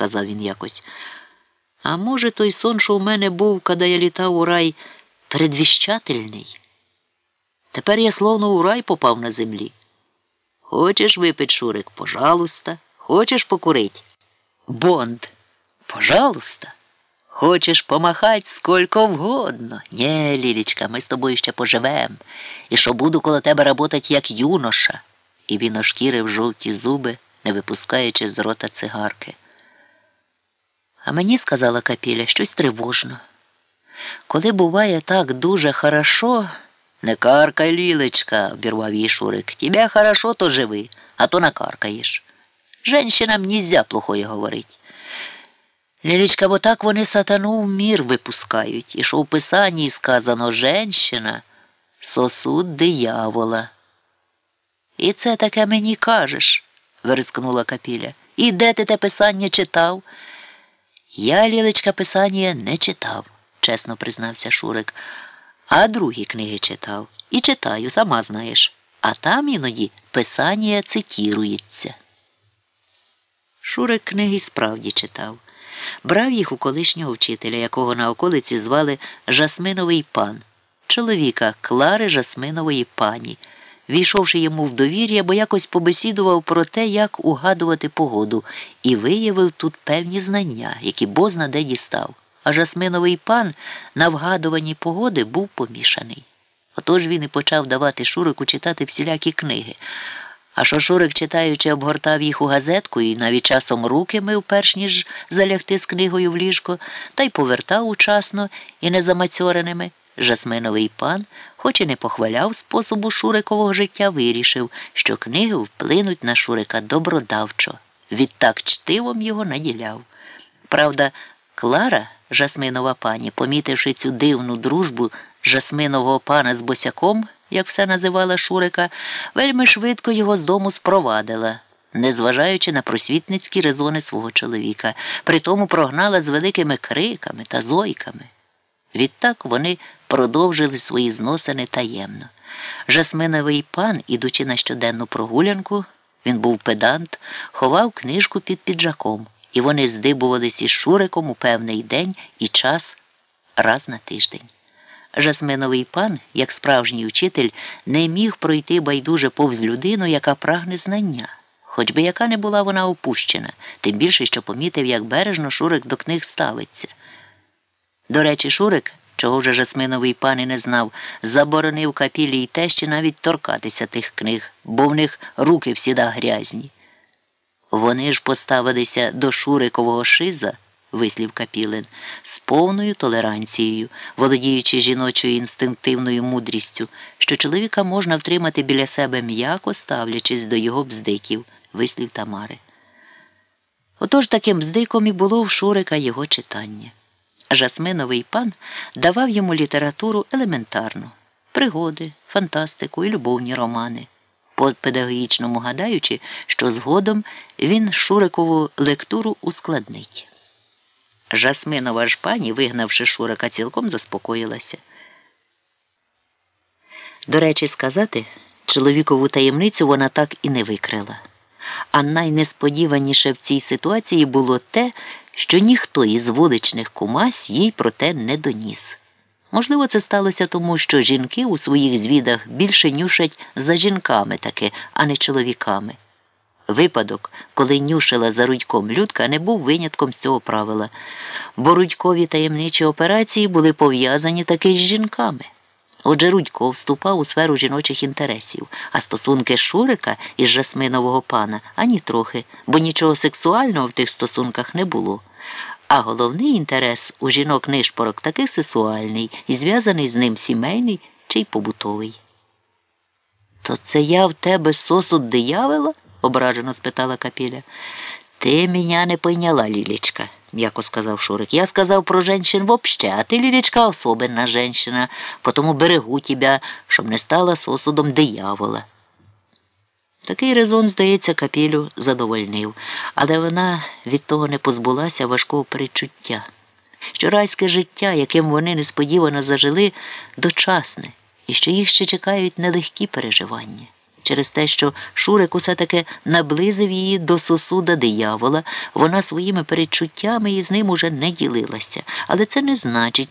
сказав він якось. А може, той сон, що у мене був, коли я літав у рай, передвіщательний? Тепер я словно у рай попав на землі. Хочеш випить, Шурик, пожалуйста. Хочеш покурить? Бонд, пожалуйста. Хочеш помахать сколько вгодно. Нє, Лілічка, ми з тобою ще поживем. І що буду коло тебе работать, як юноша. І він ошкірив жовті зуби, не випускаючи з рота цигарки. А мені сказала Капіля щось тривожно. Коли буває так дуже хорошо, не каркай, Лілечка, обірвав її Шурик. Тебе хорошо, то живи, а то накаркаєш. Женщинам нельзя плохое говорить. Лілічка, бо так вони сатану в мір випускають, і що в писанні сказано женщина сосуд диявола. І це таке мені кажеш, вирискнула Капіля. І де ти те писання читав? Я, Лілечка, писання не читав, чесно признався Шурик, а другі книги читав. І читаю, сама знаєш. А там іноді писання цитірується. Шурик книги справді читав. Брав їх у колишнього вчителя, якого на околиці звали Жасминовий пан, чоловіка Клари Жасминової пані, війшовши йому в довір'я, бо якось побесідував про те, як угадувати погоду, і виявив тут певні знання, які бозна де дістав. А Жасминовий пан на вгадуванні погоди був помішаний. Отож він і почав давати Шурику читати всілякі книги. А що Шурик, читаючи, обгортав їх у газетку і навіть часом руки мив, перш ніж залягти з книгою в ліжко, та й повертав учасно і незамацьореними, Жасминовий пан, хоч і не похваляв способу Шурикового життя, вирішив, що книги вплинуть на Шурика добродавчо. Відтак чтивом його наділяв. Правда, Клара, Жасминова пані, помітивши цю дивну дружбу Жасминового пана з босяком, як все називала Шурика, вельми швидко його з дому спровадила, незважаючи на просвітницькі резони свого чоловіка, притому прогнала з великими криками та зойками. Відтак вони продовжили свої зносини таємно. Жасминовий пан, ідучи на щоденну прогулянку, він був педант, ховав книжку під піджаком, і вони здибувались із Шуриком у певний день і час раз на тиждень. Жасминовий пан, як справжній учитель, не міг пройти байдуже повз людину, яка прагне знання, хоч би яка не була вона опущена, тим більше, що помітив, як бережно Шурик до книг ставиться. До речі, Шурик, чого вже Жасминовий пан і не знав, заборонив капілі й тещі навіть торкатися тих книг, бо в них руки всіда грязні. Вони ж поставилися до Шурикового шиза вислів Капілин, з повною толеранцією, володіючи жіночою інстинктивною мудрістю, що чоловіка можна втримати біля себе м'яко ставлячись до його бздиків, вислів Тамари. Отож таким бздиком і було в Шурика його читання. Жасминовий пан давав йому літературу елементарну, пригоди, фантастику і любовні романи, по педагогічному гадаючи, що згодом він Шурикову лектуру ускладнить. Жасминова ж пані, вигнавши Шурика, цілком заспокоїлася. До речі, сказати, чоловікову таємницю вона так і не викрила. А найнесподіваніше в цій ситуації було те, що ніхто із вуличних кумась їй про те не доніс. Можливо, це сталося тому, що жінки у своїх звідах більше нюшать за жінками таки, а не чоловіками. Випадок, коли нюшила за Рудьком Людка, не був винятком з цього правила, бо Рудькові таємничі операції були пов'язані таки з жінками. Отже, Рудько вступав у сферу жіночих інтересів, а стосунки Шурика із Жасминового пана ані трохи, бо нічого сексуального в тих стосунках не було. А головний інтерес у жінок нишпорок таки сексуальний і зв'язаний з ним сімейний чи й побутовий. То це я в тебе сосуд диявела? ображено спитала Капіля. Ти мене не пойняла, Лілічка, м'яко сказав Шурик. Я сказав про женщин вообще, а ти, Лілічка, особенна женщина, потому берегу тебя, щоб не стала сосудом диявола. Такий резон, здається, капілю задовольнив, але вона від того не позбулася важкого перечуття, що райське життя, яким вони несподівано зажили, дочасне, і що їх ще чекають нелегкі переживання. Через те, що Шурик усе таки наблизив її до сосуда диявола, вона своїми передчуттями із ним уже не ділилася. Але це не значить,